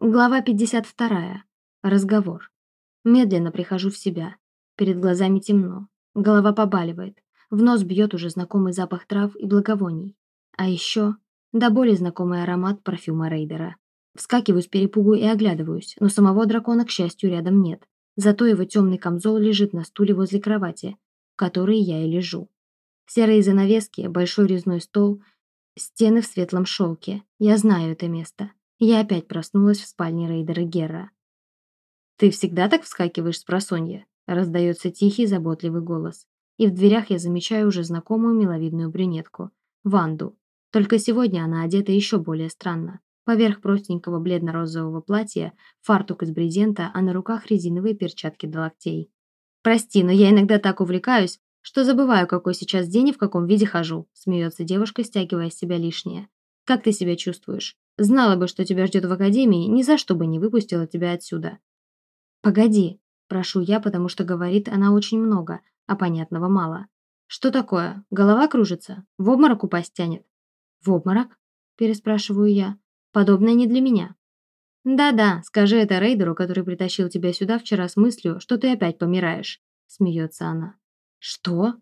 Глава 52. Разговор. Медленно прихожу в себя. Перед глазами темно. Голова побаливает. В нос бьет уже знакомый запах трав и благовоний. А еще до боли знакомый аромат парфюма Рейдера. Вскакиваю с перепугу и оглядываюсь, но самого дракона, к счастью, рядом нет. Зато его темный камзол лежит на стуле возле кровати, в которой я и лежу. Серые занавески, большой резной стол, стены в светлом шелке. Я знаю это место. Я опять проснулась в спальне Рейдера Герра. «Ты всегда так вскакиваешь с просонья?» раздается тихий, заботливый голос. И в дверях я замечаю уже знакомую миловидную брюнетку, Ванду. Только сегодня она одета еще более странно. Поверх простенького бледно-розового платья фартук из брезента, а на руках резиновые перчатки до локтей. «Прости, но я иногда так увлекаюсь, что забываю, какой сейчас день и в каком виде хожу», смеется девушка, стягивая с себя лишнее. «Как ты себя чувствуешь?» Знала бы, что тебя ждет в академии, ни за что бы не выпустила тебя отсюда. Погоди, прошу я, потому что говорит она очень много, а понятного мало. Что такое? Голова кружится? В обморок упасть тянет? В обморок? Переспрашиваю я. Подобное не для меня. Да-да, скажи это рейдеру, который притащил тебя сюда вчера с мыслью, что ты опять помираешь. Смеется она. Что?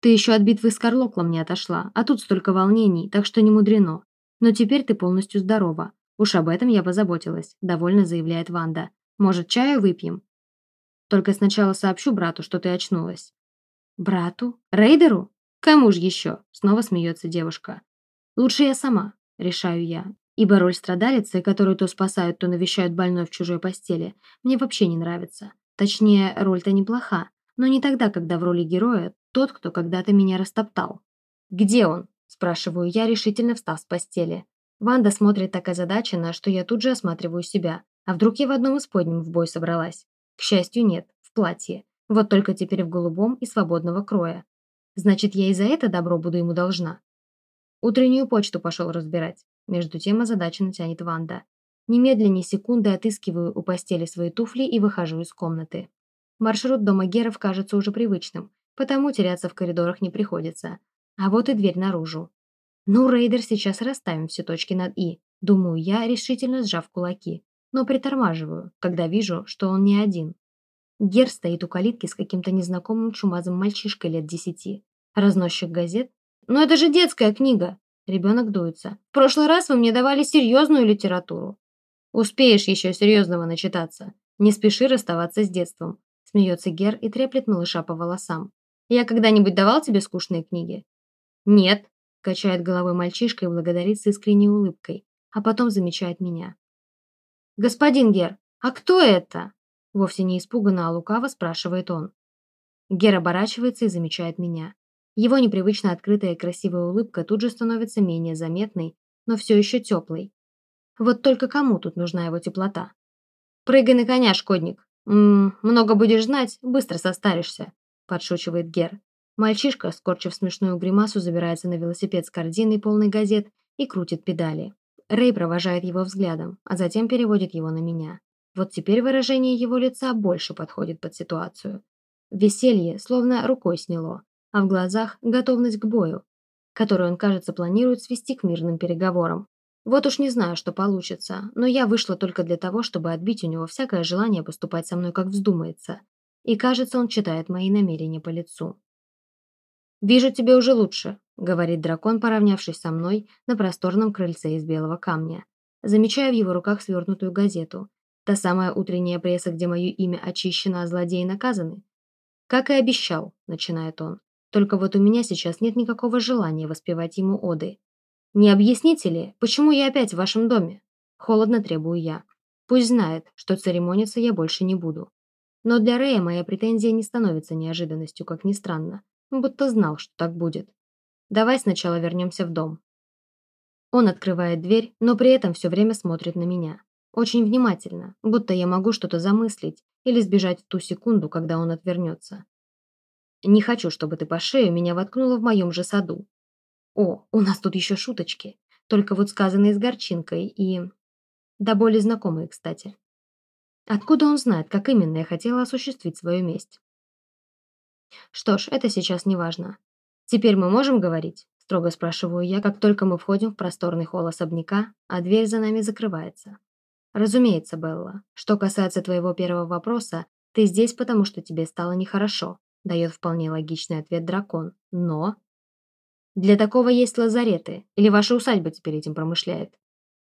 Ты еще от битвы с Карлоклом не отошла, а тут столько волнений, так что не мудрено. Но теперь ты полностью здорова. Уж об этом я позаботилась», – довольно заявляет Ванда. «Может, чаю выпьем?» «Только сначала сообщу брату, что ты очнулась». «Брату? Рейдеру? Кому же еще?» – снова смеется девушка. «Лучше я сама», – решаю я. Ибо роль страдалицы, которую то спасают, то навещают больной в чужой постели, мне вообще не нравится. Точнее, роль-то неплоха, но не тогда, когда в роли героя тот, кто когда-то меня растоптал. «Где он?» Спрашиваю я, решительно встав с постели. Ванда смотрит так озадаченно, что я тут же осматриваю себя. А вдруг я в одном из подним в бой собралась? К счастью, нет, в платье. Вот только теперь в голубом и свободного кроя. Значит, я и за это добро буду ему должна. Утреннюю почту пошел разбирать. Между тем озадаченно тянет Ванда. Немедленно секунды отыскиваю у постели свои туфли и выхожу из комнаты. Маршрут дома Геров кажется уже привычным, потому теряться в коридорах не приходится. А вот и дверь наружу. Ну, рейдер, сейчас расставим все точки над «и», думаю я, решительно сжав кулаки. Но притормаживаю, когда вижу, что он не один. Гер стоит у калитки с каким-то незнакомым чумазым мальчишкой лет десяти. Разносчик газет. «Ну это же детская книга!» Ребенок дуется. «В прошлый раз вы мне давали серьезную литературу». «Успеешь еще серьезного начитаться. Не спеши расставаться с детством», смеется Гер и треплет малыша по волосам. «Я когда-нибудь давал тебе скучные книги?» «Нет», – качает головой мальчишка и благодарит с искренней улыбкой, а потом замечает меня. «Господин Гер, а кто это?» Вовсе не испуганно, а лукаво спрашивает он. Гер оборачивается и замечает меня. Его непривычно открытая и красивая улыбка тут же становится менее заметной, но все еще теплой. Вот только кому тут нужна его теплота? «Прыгай на коня, шкодник! М -м, много будешь знать, быстро состаришься», – подшучивает Гер. Мальчишка, скорчив смешную гримасу, забирается на велосипед с корзиной полной газет и крутит педали. Рэй провожает его взглядом, а затем переводит его на меня. Вот теперь выражение его лица больше подходит под ситуацию. Веселье словно рукой сняло, а в глазах готовность к бою, которую он, кажется, планирует свести к мирным переговорам. Вот уж не знаю, что получится, но я вышла только для того, чтобы отбить у него всякое желание поступать со мной, как вздумается. И кажется, он читает мои намерения по лицу. «Вижу, тебе уже лучше», — говорит дракон, поравнявшись со мной на просторном крыльце из белого камня. Замечаю в его руках свернутую газету. Та самая утренняя пресса, где мое имя очищено, а злодеи наказаны. «Как и обещал», — начинает он. «Только вот у меня сейчас нет никакого желания воспевать ему оды. Не объясните ли, почему я опять в вашем доме?» Холодно требую я. Пусть знает, что церемониться я больше не буду. Но для Рэя моя претензия не становится неожиданностью, как ни странно будто знал, что так будет. Давай сначала вернемся в дом. Он открывает дверь, но при этом все время смотрит на меня. Очень внимательно, будто я могу что-то замыслить или сбежать в ту секунду, когда он отвернется. Не хочу, чтобы ты по шею меня воткнула в моем же саду. О, у нас тут еще шуточки, только вот сказанные с горчинкой и... Да более знакомые, кстати. Откуда он знает, как именно я хотела осуществить свою месть? Что ж, это сейчас не важно. Теперь мы можем говорить? Строго спрашиваю я, как только мы входим в просторный холл особняка, а дверь за нами закрывается. Разумеется, Белла. Что касается твоего первого вопроса, ты здесь, потому что тебе стало нехорошо, дает вполне логичный ответ дракон. Но... Для такого есть лазареты, или ваша усадьба теперь этим промышляет.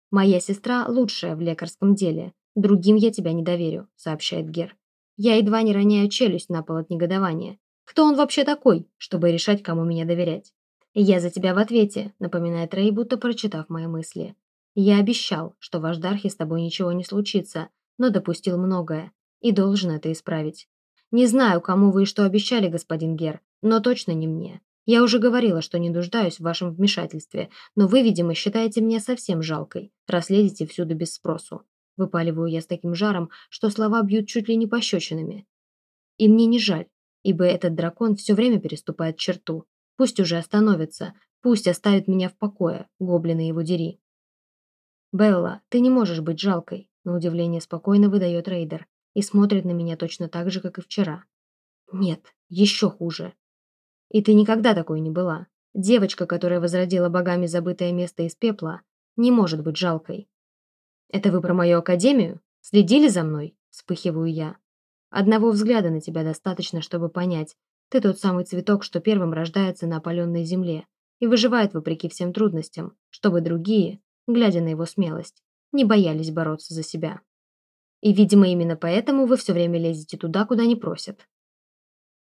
Моя сестра лучшая в лекарском деле, другим я тебя не доверю, сообщает Гер. Я едва не роняю челюсть на пол от негодования. Кто он вообще такой, чтобы решать, кому меня доверять? «Я за тебя в ответе», — напоминает Рэй, будто прочитав мои мысли. «Я обещал, что в Аждархе с тобой ничего не случится, но допустил многое, и должен это исправить. Не знаю, кому вы и что обещали, господин Гер, но точно не мне. Я уже говорила, что не нуждаюсь в вашем вмешательстве, но вы, видимо, считаете меня совсем жалкой, раз всюду без спросу. Выпаливаю я с таким жаром, что слова бьют чуть ли не пощечинами. И мне не жаль, ибо этот дракон все время переступает черту, Пусть уже остановится, пусть оставит меня в покое, гоблины его дери. «Белла, ты не можешь быть жалкой», — на удивление спокойно выдает Рейдер и смотрит на меня точно так же, как и вчера. «Нет, еще хуже. И ты никогда такой не была. Девочка, которая возродила богами забытое место из пепла, не может быть жалкой». «Это вы про мою академию? Следили за мной?» — вспыхиваю я. «Одного взгляда на тебя достаточно, чтобы понять, ты тот самый цветок, что первым рождается на опаленной земле и выживает вопреки всем трудностям, чтобы другие, глядя на его смелость, не боялись бороться за себя. И, видимо, именно поэтому вы все время лезете туда, куда не просят.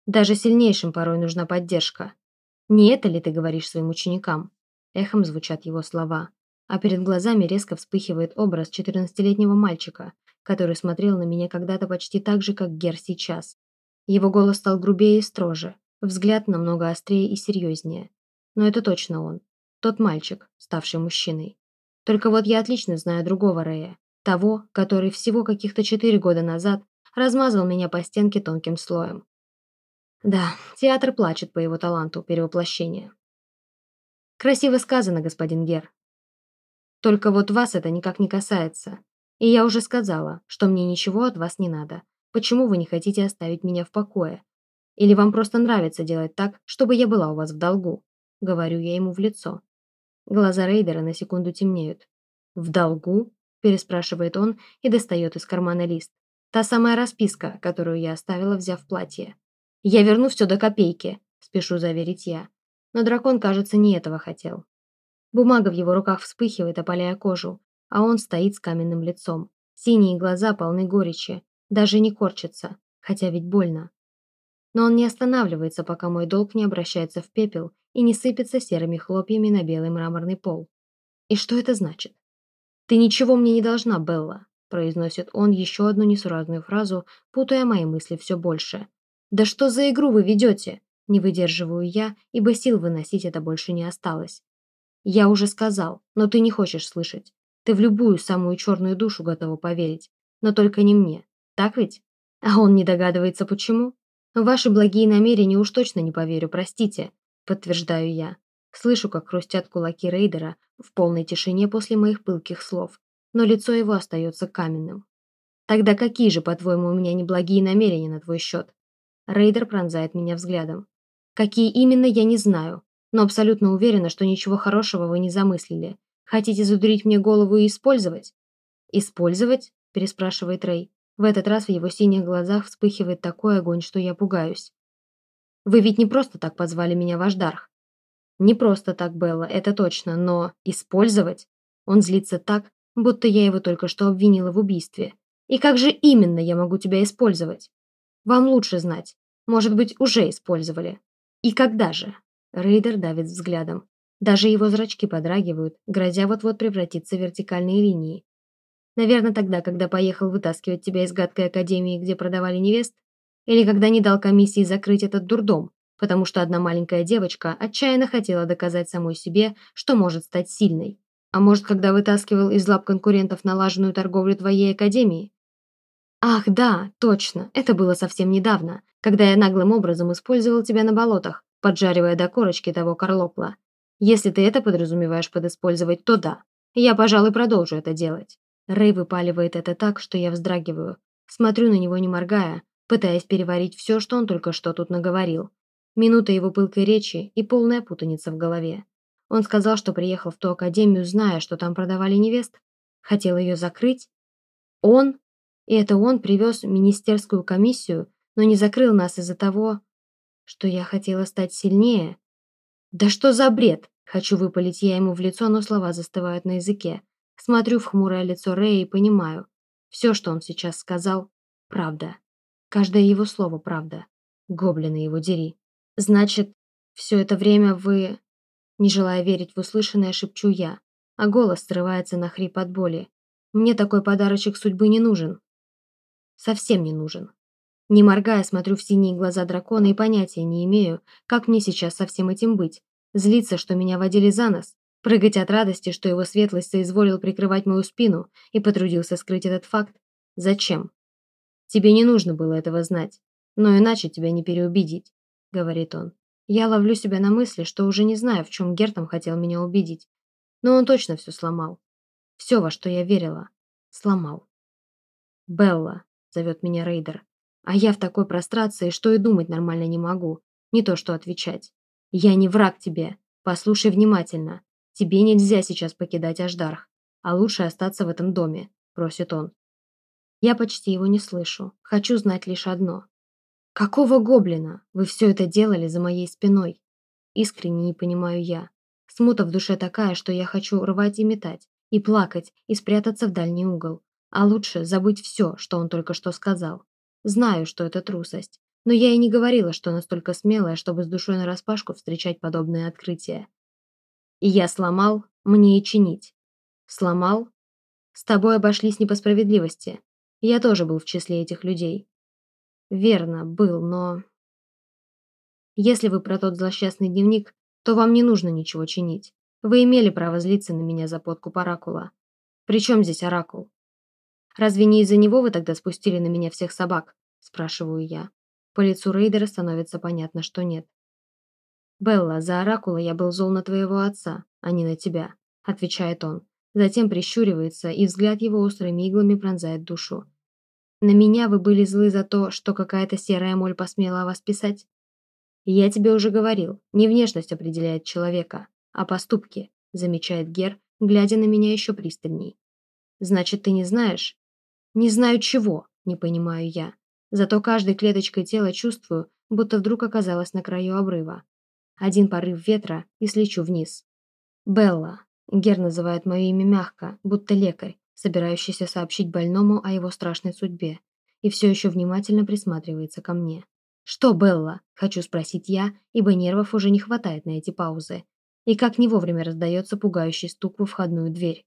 Даже сильнейшим порой нужна поддержка. Не это ли ты говоришь своим ученикам? Эхом звучат его слова, а перед глазами резко вспыхивает образ 14-летнего мальчика, который смотрел на меня когда-то почти так же, как Гер сейчас, его голос стал грубее и строже, взгляд намного острее и серьезнее. Но это точно он. Тот мальчик, ставший мужчиной. Только вот я отлично знаю другого Рэя. Того, который всего каких-то четыре года назад размазал меня по стенке тонким слоем. Да, театр плачет по его таланту перевоплощения. Красиво сказано, господин Гер. Только вот вас это никак не касается. И я уже сказала, что мне ничего от вас не надо. Почему вы не хотите оставить меня в покое? Или вам просто нравится делать так, чтобы я была у вас в долгу?» Говорю я ему в лицо. Глаза Рейдера на секунду темнеют. «В долгу?» – переспрашивает он и достает из кармана лист. Та самая расписка, которую я оставила, взяв платье. «Я верну все до копейки», – спешу заверить я. Но дракон, кажется, не этого хотел. Бумага в его руках вспыхивает, опаляя кожу, а он стоит с каменным лицом. Синие глаза полны горечи, даже не корчится, хотя ведь больно. Но он не останавливается, пока мой долг не обращается в пепел и не сыпется серыми хлопьями на белый мраморный пол. И что это значит? «Ты ничего мне не должна, Белла», произносит он еще одну несуразную фразу, путая мои мысли все больше. «Да что за игру вы ведете?» Не выдерживаю я, ибо сил выносить это больше не осталось. «Я уже сказал, но ты не хочешь слышать. Ты в любую самую черную душу готова поверить, но только не мне. Так ведь? А он не догадывается, почему? Ваши благие намерения уж точно не поверю, простите, подтверждаю я. Слышу, как хрустят кулаки рейдера в полной тишине после моих пылких слов, но лицо его остается каменным. Тогда какие же, по-твоему, у меня неблагие намерения на твой счет? Рейдер пронзает меня взглядом. Какие именно, я не знаю, но абсолютно уверена, что ничего хорошего вы не замыслили. Хотите задурить мне голову и использовать? Использовать? переспрашивает Рей. В этот раз в его синих глазах вспыхивает такой огонь, что я пугаюсь. «Вы ведь не просто так позвали меня в Аждарх?» «Не просто так, Белла, это точно, но использовать?» Он злится так, будто я его только что обвинила в убийстве. «И как же именно я могу тебя использовать?» «Вам лучше знать. Может быть, уже использовали. И когда же?» Рейдер давит взглядом. Даже его зрачки подрагивают, грозя вот-вот превратиться в вертикальные линии. Наверное, тогда, когда поехал вытаскивать тебя из гадкой академии, где продавали невест? Или когда не дал комиссии закрыть этот дурдом, потому что одна маленькая девочка отчаянно хотела доказать самой себе, что может стать сильной? А может, когда вытаскивал из лап конкурентов налаженную торговлю твоей академии? Ах, да, точно, это было совсем недавно, когда я наглым образом использовал тебя на болотах, поджаривая до корочки того карлопла. Если ты это подразумеваешь под использовать, то да. Я, пожалуй, продолжу это делать. Рэй выпаливает это так, что я вздрагиваю. Смотрю на него не моргая, пытаясь переварить все, что он только что тут наговорил. Минута его пылкой речи и полная путаница в голове. Он сказал, что приехал в ту академию, зная, что там продавали невест. Хотел ее закрыть? Он? И это он привез министерскую комиссию, но не закрыл нас из-за того, что я хотела стать сильнее? Да что за бред? Хочу выпалить я ему в лицо, но слова застывают на языке. Смотрю в хмурое лицо Рэя и понимаю, все, что он сейчас сказал, правда. Каждое его слово правда. Гоблины его дери. Значит, все это время вы... Не желая верить в услышанное, шепчу я, а голос срывается на хрип от боли. Мне такой подарочек судьбы не нужен. Совсем не нужен. Не моргая, смотрю в синие глаза дракона и понятия не имею, как мне сейчас со всем этим быть. Злиться, что меня водили за нос, прыгать от радости, что его светлость соизволил прикрывать мою спину и потрудился скрыть этот факт. Зачем? Тебе не нужно было этого знать, но иначе тебя не переубедить, говорит он. Я ловлю себя на мысли, что уже не знаю, в чем Гертом хотел меня убедить, но он точно все сломал. Все, во что я верила, сломал. «Белла», — зовет меня Рейдер, а я в такой прострации, что и думать нормально не могу, не то что отвечать. «Я не враг тебе, послушай внимательно. Тебе нельзя сейчас покидать Аждарх, а лучше остаться в этом доме», — просит он. Я почти его не слышу, хочу знать лишь одно. «Какого гоблина вы все это делали за моей спиной?» Искренне не понимаю я. Смута в душе такая, что я хочу рвать и метать, и плакать, и спрятаться в дальний угол. А лучше забыть все, что он только что сказал. Знаю, что это трусость, но я и не говорила, что настолько смелая, чтобы с душой нараспашку встречать подобные открытия. И я сломал, мне и чинить. Сломал? С тобой обошлись не по справедливости. Я тоже был в числе этих людей. Верно, был, но... Если вы про тот злосчастный дневник, то вам не нужно ничего чинить. Вы имели право злиться на меня за подкуп Оракула. Причем здесь Оракул? Разве не из-за него вы тогда спустили на меня всех собак? Спрашиваю я. По лицу Рейдера становится понятно, что нет. «Белла, за Оракула я был зол на твоего отца, а не на тебя», отвечает он. Затем прищуривается, и взгляд его острыми иглами пронзает душу. «На меня вы были злы за то, что какая-то серая моль посмела вас писать?» «Я тебе уже говорил, не внешность определяет человека, а поступки», замечает Гер, глядя на меня еще пристальней. «Значит, ты не знаешь?» «Не знаю чего», не понимаю я. Зато каждой клеточкой тела чувствую, будто вдруг оказалась на краю обрыва. Один порыв ветра и слечу вниз. «Белла», Гер называет мое имя мягко, будто лекарь, собирающийся сообщить больному о его страшной судьбе, и все еще внимательно присматривается ко мне. «Что, Белла?» – хочу спросить я, ибо нервов уже не хватает на эти паузы. И как не вовремя раздается пугающий стук во входную дверь.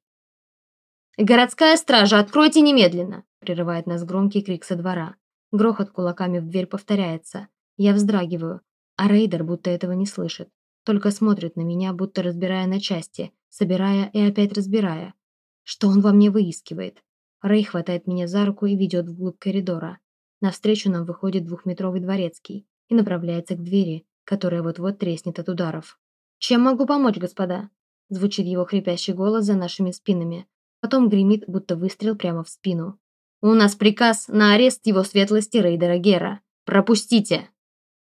«Городская стража, откройте немедленно!» – прерывает нас громкий крик со двора. Грохот кулаками в дверь повторяется. Я вздрагиваю, а Рейдер будто этого не слышит. Только смотрит на меня, будто разбирая на части, собирая и опять разбирая. Что он во мне выискивает? Рей хватает меня за руку и ведет вглубь коридора. Навстречу нам выходит двухметровый дворецкий и направляется к двери, которая вот-вот треснет от ударов. «Чем могу помочь, господа?» Звучит его хрипящий голос за нашими спинами. Потом гремит, будто выстрел прямо в спину. «У нас приказ на арест его светлости Рейдера Гера. Пропустите!»